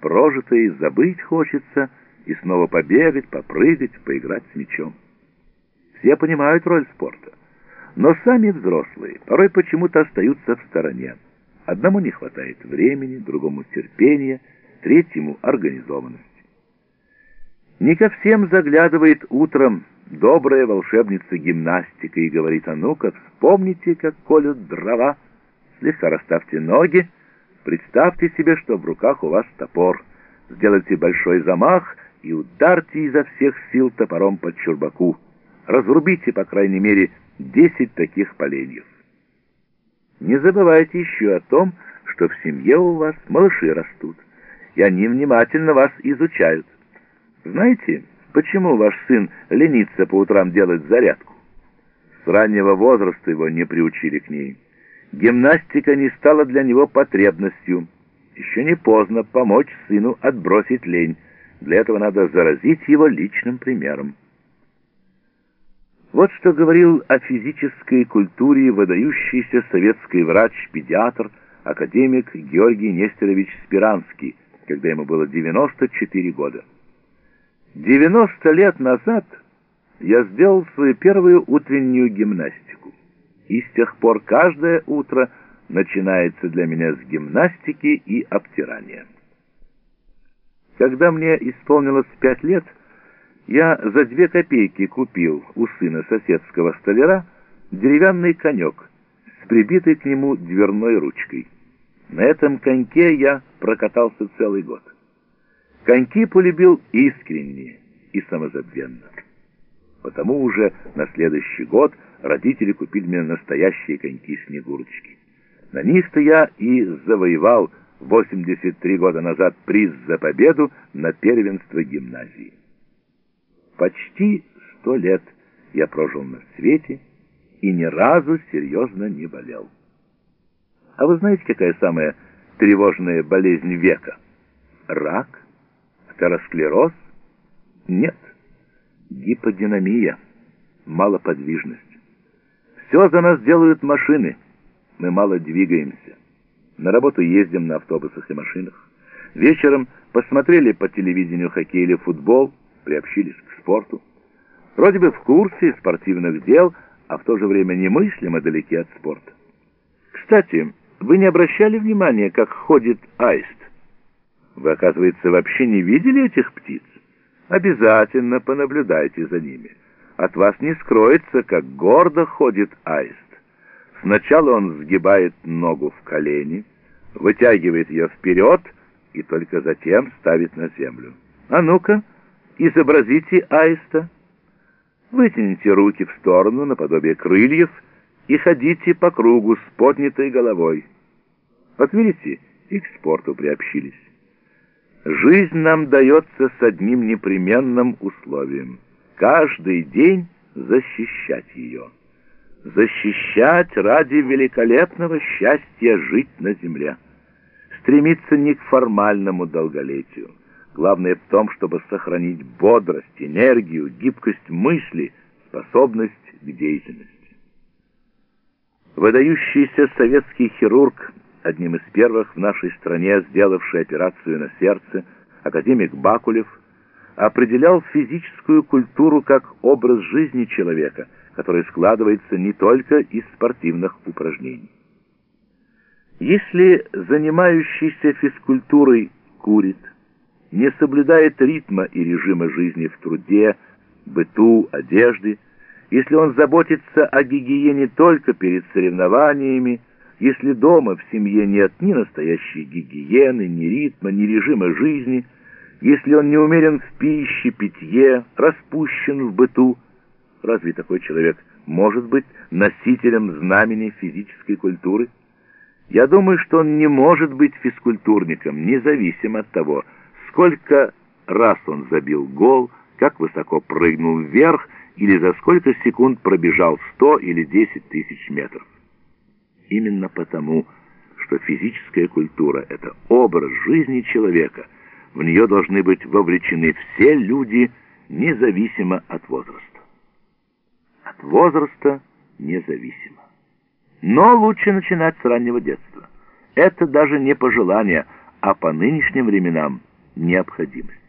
прожитое забыть хочется и снова побегать, попрыгать, поиграть с мячом. Все понимают роль спорта, но сами взрослые порой почему-то остаются в стороне. Одному не хватает времени, другому терпения, третьему организованности. Не ко всем заглядывает утром добрая волшебница гимнастика и говорит, а ну-ка вспомните, как колют дрова, слегка расставьте ноги, представьте себе, что в руках у вас топор, сделайте большой замах и ударьте изо всех сил топором под чурбаку, разрубите, по крайней мере, десять таких поленьев. Не забывайте еще о том, что в семье у вас малыши растут, и они внимательно вас изучают. Знаете, почему ваш сын ленится по утрам делать зарядку? С раннего возраста его не приучили к ней. Гимнастика не стала для него потребностью. Еще не поздно помочь сыну отбросить лень. Для этого надо заразить его личным примером. Вот что говорил о физической культуре выдающийся советский врач-педиатр, академик Георгий Нестерович Спиранский, когда ему было 94 года. 90 лет назад я сделал свою первую утреннюю гимнастику, и с тех пор каждое утро начинается для меня с гимнастики и обтирания. Когда мне исполнилось пять лет, я за две копейки купил у сына соседского столяра деревянный конек с прибитой к нему дверной ручкой. На этом коньке я прокатался целый год. Коньки полюбил искренне и самозабвенно. Потому уже на следующий год родители купили мне настоящие коньки-снегурочки. На них-то я и завоевал 83 года назад приз за победу на первенство гимназии. Почти сто лет я прожил на свете и ни разу серьезно не болел. А вы знаете, какая самая тревожная болезнь века? Рак? Атеросклероз? Нет. Гиподинамия. Малоподвижность. Все за нас делают машины. Мы мало двигаемся. На работу ездим на автобусах и машинах. Вечером посмотрели по телевидению хоккей или футбол, приобщились к спорту. Вроде бы в курсе спортивных дел, а в то же время немыслимо далеки от спорта. Кстати, вы не обращали внимания, как ходит аист? Вы, оказывается, вообще не видели этих птиц? Обязательно понаблюдайте за ними. От вас не скроется, как гордо ходит аист. Сначала он сгибает ногу в колени, вытягивает ее вперед и только затем ставит на землю. А ну-ка, изобразите аиста. Вытяните руки в сторону, наподобие крыльев, и ходите по кругу с поднятой головой. Вот видите, и к спорту приобщились. Жизнь нам дается с одним непременным условием — каждый день защищать ее. Защищать ради великолепного счастья жить на земле. Стремиться не к формальному долголетию. Главное в том, чтобы сохранить бодрость, энергию, гибкость мысли, способность к деятельности. Выдающийся советский хирург одним из первых в нашей стране сделавший операцию на сердце, академик Бакулев, определял физическую культуру как образ жизни человека, который складывается не только из спортивных упражнений. Если занимающийся физкультурой курит, не соблюдает ритма и режима жизни в труде, быту, одежде, если он заботится о гигиене только перед соревнованиями, если дома в семье нет ни настоящей гигиены, ни ритма, ни режима жизни, если он не умерен в пище, питье, распущен в быту, разве такой человек может быть носителем знамени физической культуры? Я думаю, что он не может быть физкультурником, независимо от того, сколько раз он забил гол, как высоко прыгнул вверх или за сколько секунд пробежал 100 или 10 тысяч метров именно потому, что физическая культура — это образ жизни человека. В нее должны быть вовлечены все люди, независимо от возраста. От возраста независимо. Но лучше начинать с раннего детства. Это даже не пожелание, а по нынешним временам необходимость.